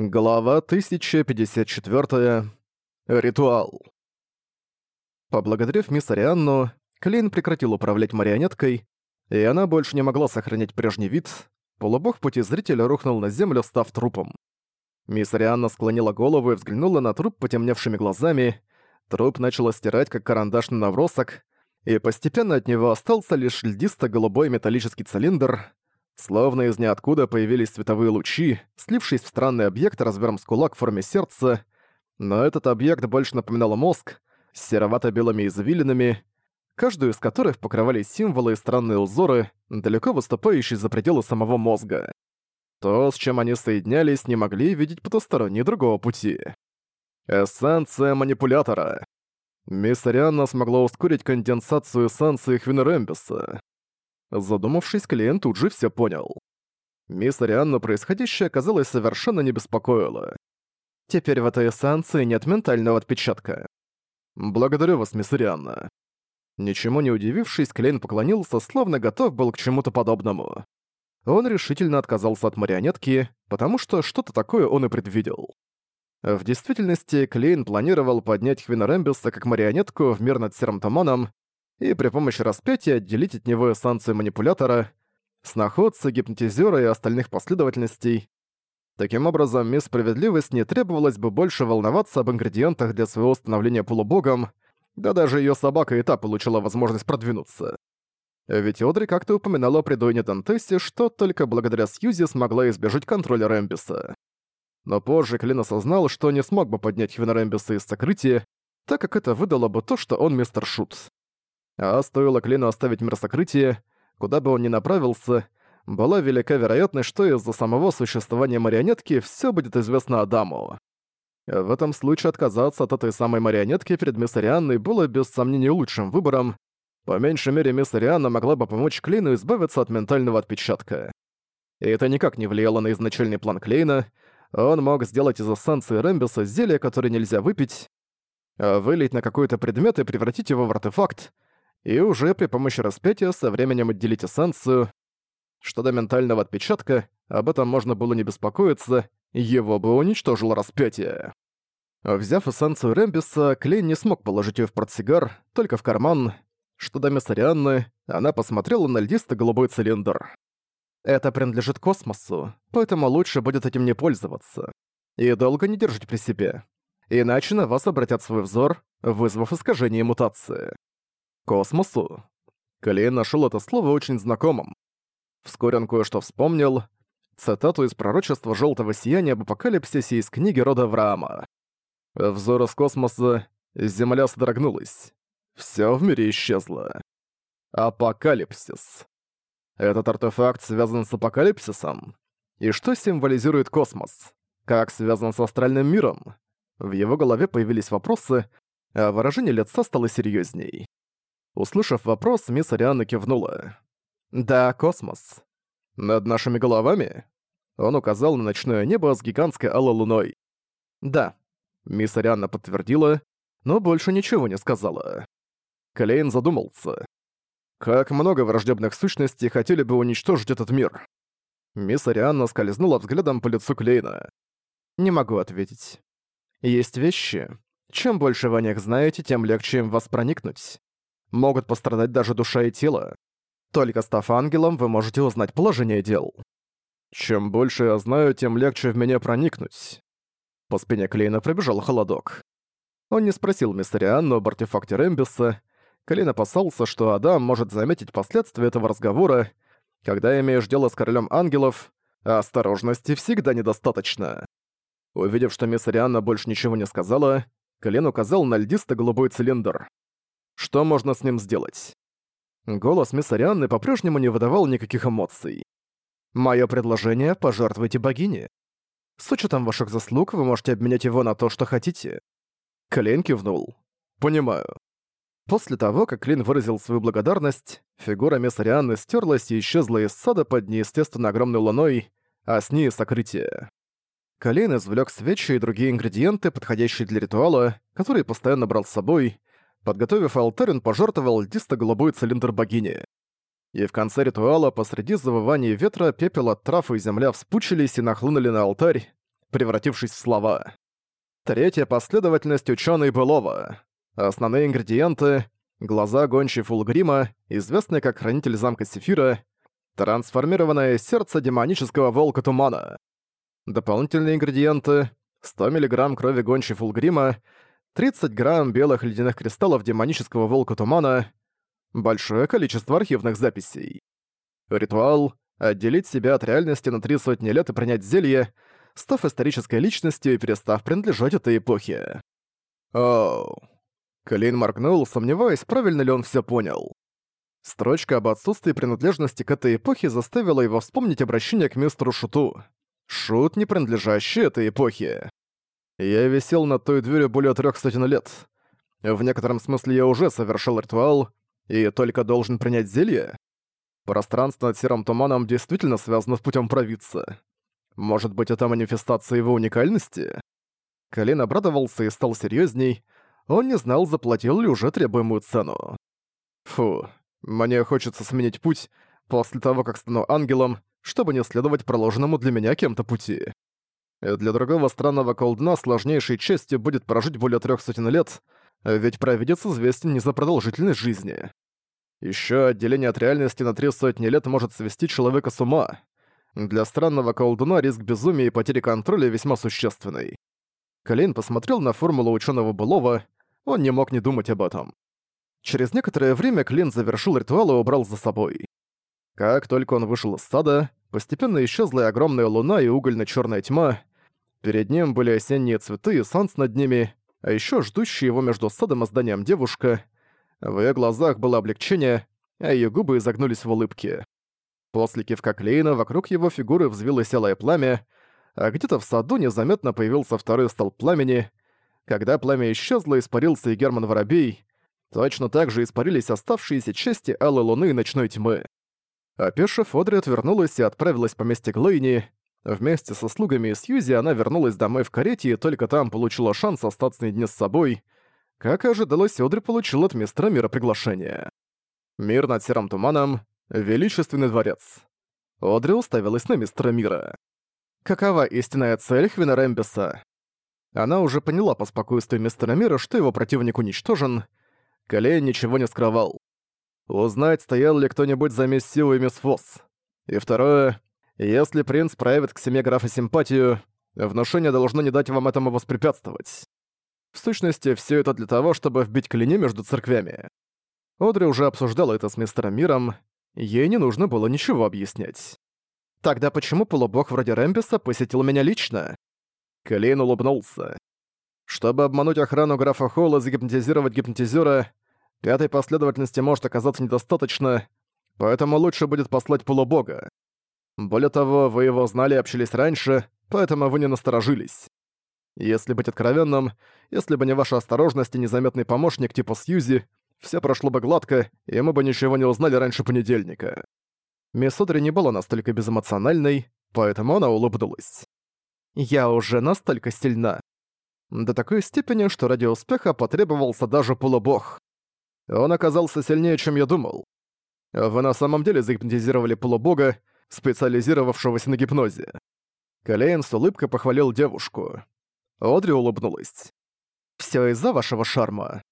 Глава 1054. Ритуал. Поблагодарив мисс Арианну, Клейн прекратил управлять марионеткой, и она больше не могла сохранять прежний вид. Полубог пути зрителя рухнул на землю, став трупом. Мисс Арианна склонила голову и взглянула на труп потемневшими глазами. Труп начал стирать, как карандашный навросок, и постепенно от него остался лишь льдисто-голубой металлический цилиндр. Словно из ниоткуда появились световые лучи, слившись в странный объект размером с кулак в форме сердца, но этот объект больше напоминал мозг с серовато-белыми извилинами, каждую из которых покрывали символы и странные узоры, далеко выступающие за пределы самого мозга. То, с чем они соединялись, не могли видеть потусторонние другого пути. Эссенция манипулятора. Мисс Арианна смогла ускорить конденсацию эссенции Хвинерембиса. Задумавшись, клиент тут же все понял. Мисс Арианна происходящее, казалось, совершенно не беспокоило. Теперь в этой санкции нет ментального отпечатка. Благодарю вас, мисс Арианна. Ничему не удивившись, Клейн поклонился, словно готов был к чему-то подобному. Он решительно отказался от марионетки, потому что что-то такое он и предвидел. В действительности, Клейн планировал поднять Хвина Рэмбиса как марионетку в мир над Серым Туманом и при помощи распятия отделить от него эссенцию манипулятора, сноходца, гипнотизера и остальных последовательностей. Таким образом, мисс Справедливость не требовалось бы больше волноваться об ингредиентах для своего становления полубогом, да даже ее собака и та получила возможность продвинуться. Ведь Одри как-то упоминала при Дойне Дантесе, что только благодаря Сьюзи смогла избежать контроля Рэмбиса. Но позже Клин осознал, что не смог бы поднять хвена Рэмбиса из сокрытия, так как это выдало бы то, что он мистер Шут а стоило Клину оставить мир сокрытия, куда бы он ни направился, была велика вероятность, что из-за самого существования марионетки все будет известно Адаму. В этом случае отказаться от этой самой марионетки перед мисс Арианной было без сомнения лучшим выбором. По меньшей мере, мисс Арианна могла бы помочь Клину избавиться от ментального отпечатка. И это никак не влияло на изначальный план Клейна. Он мог сделать из эссенции Рэмбиса зелье, которое нельзя выпить, а вылить на какой-то предмет и превратить его в артефакт, и уже при помощи распятия со временем отделить эссенцию. Что до ментального отпечатка, об этом можно было не беспокоиться, его бы уничтожило распятие. Взяв эссенцию Рэмбиса, Клей не смог положить ее в портсигар, только в карман. Что до Мессарианны, она посмотрела на льдисто-голубой цилиндр. Это принадлежит космосу, поэтому лучше будет этим не пользоваться. И долго не держать при себе. Иначе на вас обратят свой взор, вызвав искажение мутации космосу. Клейн нашел это слово очень знакомым. Вскоре он кое-что вспомнил. Цитату из пророчества «Желтого сияния» об апокалипсисе из книги рода Авраама. Взор из космоса, земля содрогнулась. Все в мире исчезло. Апокалипсис. Этот артефакт связан с апокалипсисом. И что символизирует космос? Как связан с астральным миром? В его голове появились вопросы, а выражение лица стало серьезней. Услышав вопрос, мисс Ариана кивнула. «Да, космос. Над нашими головами?» Он указал на ночное небо с гигантской алой луной. «Да», — мисс Ариана подтвердила, но больше ничего не сказала. Клейн задумался. «Как много враждебных сущностей хотели бы уничтожить этот мир?» Мисс Арианна скользнула взглядом по лицу Клейна. «Не могу ответить. Есть вещи. Чем больше вы о них знаете, тем легче им вас проникнуть могут пострадать даже душа и тело. Только став ангелом, вы можете узнать положение дел. Чем больше я знаю, тем легче в меня проникнуть. По спине Клейна пробежал холодок. Он не спросил мистера Анну об артефакте Рэмбиса. Клейн опасался, что Адам может заметить последствия этого разговора. Когда имеешь дело с королем ангелов, осторожности всегда недостаточно. Увидев, что мисс Арианна больше ничего не сказала, Клейн указал на льдисто-голубой цилиндр. Что можно с ним сделать? Голос мисс Арианны по-прежнему не выдавал никаких эмоций. Мое предложение — пожертвуйте богине. С учетом ваших заслуг вы можете обменять его на то, что хотите. Клин кивнул. Понимаю. После того, как Клин выразил свою благодарность, фигура мисс Арианны стерлась и исчезла из сада под неестественно огромной луной, а с ней сокрытие. Клин извлек свечи и другие ингредиенты, подходящие для ритуала, которые постоянно брал с собой, Подготовив алтарь, он пожертвовал дисто-голубой цилиндр богини. И в конце ритуала, посреди завывания ветра, пепел от трав и земля вспучились и нахлынули на алтарь, превратившись в слова. Третья последовательность ученый былого. Основные ингредиенты — глаза гончей Фулгрима, известный как хранитель замка Сефира, трансформированное сердце демонического волка Тумана. Дополнительные ингредиенты — 100 мг крови гончей Фулгрима, 30 грамм белых ледяных кристаллов демонического волка тумана, большое количество архивных записей. Ритуал — отделить себя от реальности на три сотни лет и принять зелье, став исторической личностью и перестав принадлежать этой эпохе. Оу. Клин моргнул, сомневаясь, правильно ли он все понял. Строчка об отсутствии принадлежности к этой эпохе заставила его вспомнить обращение к мистеру Шуту. Шут, не принадлежащий этой эпохе. Я висел над той дверью более трех сотен лет. В некотором смысле я уже совершил ритуал и только должен принять зелье. Пространство над серым туманом действительно связано с путем провидца. Может быть, это манифестация его уникальности? Колин обрадовался и стал серьезней. Он не знал, заплатил ли уже требуемую цену. Фу, мне хочется сменить путь после того, как стану ангелом, чтобы не следовать проложенному для меня кем-то пути. Э, для другого странного колдуна сложнейшей честью будет прожить более трех сотен лет, а ведь провидец известен не за продолжительность жизни. Еще отделение от реальности на три сотни лет может свести человека с ума. Для странного колдуна риск безумия и потери контроля весьма существенный. Колейн посмотрел на формулу ученого былого, он не мог не думать об этом. Через некоторое время Клин завершил ритуал и убрал за собой. Как только он вышел из сада, постепенно исчезла и огромная луна и угольно черная тьма, Перед ним были осенние цветы и солнце над ними, а еще ждущая его между садом и зданием девушка. В ее глазах было облегчение, а ее губы изогнулись в улыбке. После кивка Клейна вокруг его фигуры взвилось целое пламя, а где-то в саду незаметно появился второй столб пламени. Когда пламя исчезло, испарился и Герман Воробей. Точно так же испарились оставшиеся части Алой Луны и Ночной Тьмы. Опешив, Одри отвернулась и отправилась по месте Глэйни. Вместе со слугами и Сьюзи она вернулась домой в карете и только там получила шанс остаться наедине с собой. Как и ожидалось, Одри получил от мистера мира приглашение. Мир над серым туманом, величественный дворец. Одри уставилась на мистера мира. Какова истинная цель Хвина Рэмбиса? Она уже поняла по спокойствию мистера мира, что его противник уничтожен. Колей ничего не скрывал. Узнать, стоял ли кто-нибудь за миссию и мисс Фосс. И второе, если принц проявит к семье графа симпатию, внушение должно не дать вам этому воспрепятствовать. В сущности, все это для того, чтобы вбить клини между церквями. Одри уже обсуждала это с мистером Миром, ей не нужно было ничего объяснять. Тогда почему полубог вроде Рэмписа посетил меня лично? Клейн улыбнулся. Чтобы обмануть охрану графа Холла и загипнотизировать гипнотизера, пятой последовательности может оказаться недостаточно, поэтому лучше будет послать полубога. Более того, вы его знали и общались раньше, поэтому вы не насторожились. Если быть откровенным, если бы не ваша осторожность и незаметный помощник типа Сьюзи, все прошло бы гладко, и мы бы ничего не узнали раньше понедельника. Мисудри не была настолько безэмоциональной, поэтому она улыбнулась. «Я уже настолько сильна. До такой степени, что ради успеха потребовался даже полубог. Он оказался сильнее, чем я думал. Вы на самом деле загипнотизировали полубога, специализировавшегося на гипнозе. Калейн с улыбкой похвалил девушку. Одри улыбнулась. «Всё из-за вашего шарма.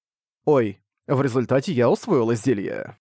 Ой, в результате я усвоила зелье.